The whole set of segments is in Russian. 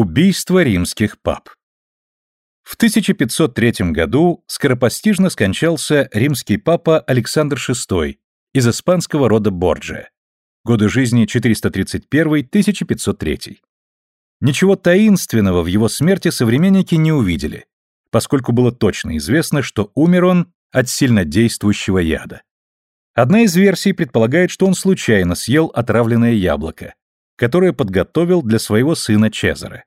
Убийство римских пап. В 1503 году скоропостижно скончался римский папа Александр VI из испанского рода Борджия. Годы жизни 431-1503. Ничего таинственного в его смерти современники не увидели, поскольку было точно известно, что умер он от сильнодействующего яда. Одна из версий предполагает, что он случайно съел отравленное яблоко, которое подготовил для своего сына Чезаре.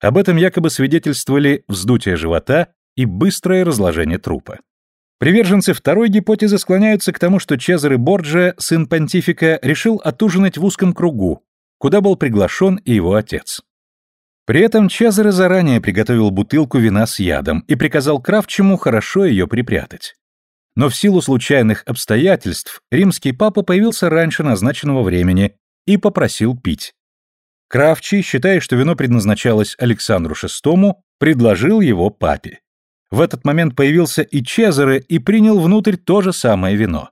Об этом якобы свидетельствовали вздутие живота и быстрое разложение трупа. Приверженцы второй гипотезы склоняются к тому, что Чезаре Борджа, сын понтифика, решил отужинать в узком кругу, куда был приглашен и его отец. При этом Чезаре заранее приготовил бутылку вина с ядом и приказал Кравчему хорошо ее припрятать. Но в силу случайных обстоятельств римский папа появился раньше назначенного времени и попросил пить. Кравчий, считая, что вино предназначалось Александру VI, предложил его папе. В этот момент появился и Чезаре и принял внутрь то же самое вино.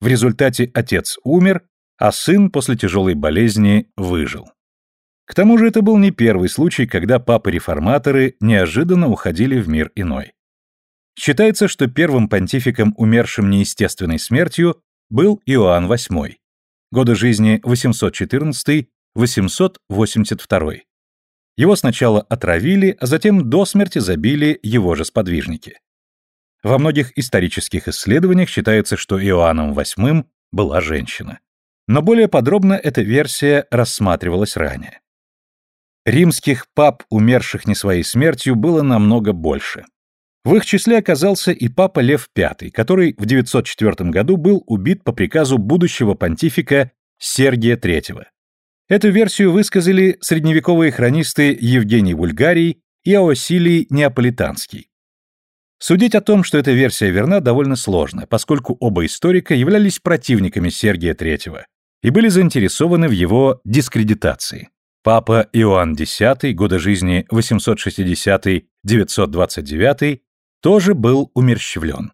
В результате отец умер, а сын после тяжелой болезни выжил. К тому же это был не первый случай, когда папы-реформаторы неожиданно уходили в мир иной. Считается, что первым понтификом, умершим неестественной смертью, был Иоанн VIII годы жизни 814-882. Его сначала отравили, а затем до смерти забили его же сподвижники. Во многих исторических исследованиях считается, что Иоанном VIII была женщина. Но более подробно эта версия рассматривалась ранее. Римских пап, умерших не своей смертью, было намного больше. В их числе оказался и папа Лев V, который в 904 году был убит по приказу будущего понтифика Сергия III. Эту версию высказали средневековые хронисты Евгений Вульгарий и Аосилий Неаполитанский. Судить о том, что эта версия верна, довольно сложно, поскольку оба историка являлись противниками Сергия III и были заинтересованы в его дискредитации. Папа Иоанн X, года жизни 860-929, тоже был умерщвлен.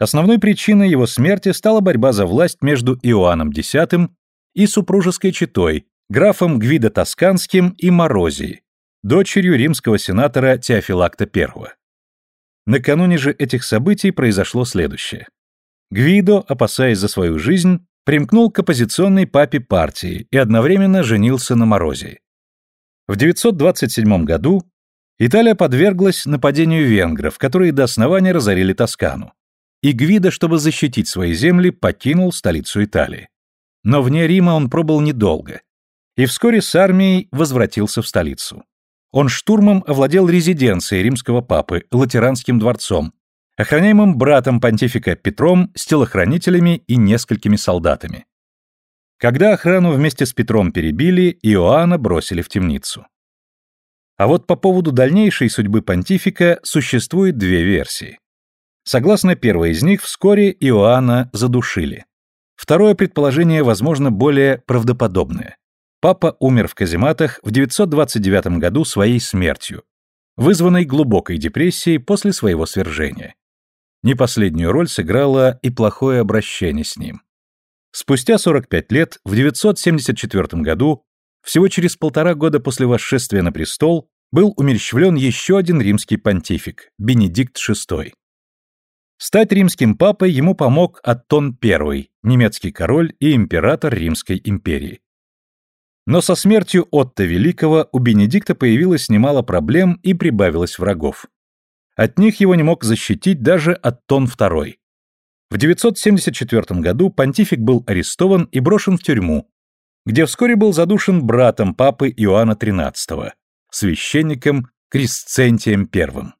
Основной причиной его смерти стала борьба за власть между Иоанном X и супружеской четой, графом Гвидо Тосканским и Морозией, дочерью римского сенатора Теофилакта I. Накануне же этих событий произошло следующее. Гвидо, опасаясь за свою жизнь, примкнул к оппозиционной папе партии и одновременно женился на Морозии. В 927 году Италия подверглась нападению венгров, которые до основания разорили Тоскану. И Гвидо, чтобы защитить свои земли, покинул столицу Италии. Но вне Рима он пробыл недолго. И вскоре с армией возвратился в столицу. Он штурмом овладел резиденцией римского папы, Латеранским дворцом, охраняемым братом понтифика Петром с телохранителями и несколькими солдатами. Когда охрану вместе с Петром перебили, Иоанна бросили в темницу. А вот по поводу дальнейшей судьбы понтифика существует две версии. Согласно первой из них, вскоре Иоанна задушили. Второе предположение, возможно, более правдоподобное. Папа умер в казематах в 929 году своей смертью, вызванной глубокой депрессией после своего свержения. Не последнюю роль сыграло и плохое обращение с ним. Спустя 45 лет, в 974 году, всего через полтора года после восшествия на престол был умерщвлен еще один римский понтифик, Бенедикт VI. Стать римским папой ему помог Аттон I, немецкий король и император Римской империи. Но со смертью Отто Великого у Бенедикта появилось немало проблем и прибавилось врагов. От них его не мог защитить даже Аттон II. В 974 году понтифик был арестован и брошен в тюрьму, где вскоре был задушен братом папы Иоанна XIII, священником Крисцентием I.